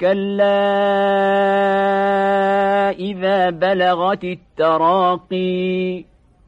كلا إذا بلغت التراقي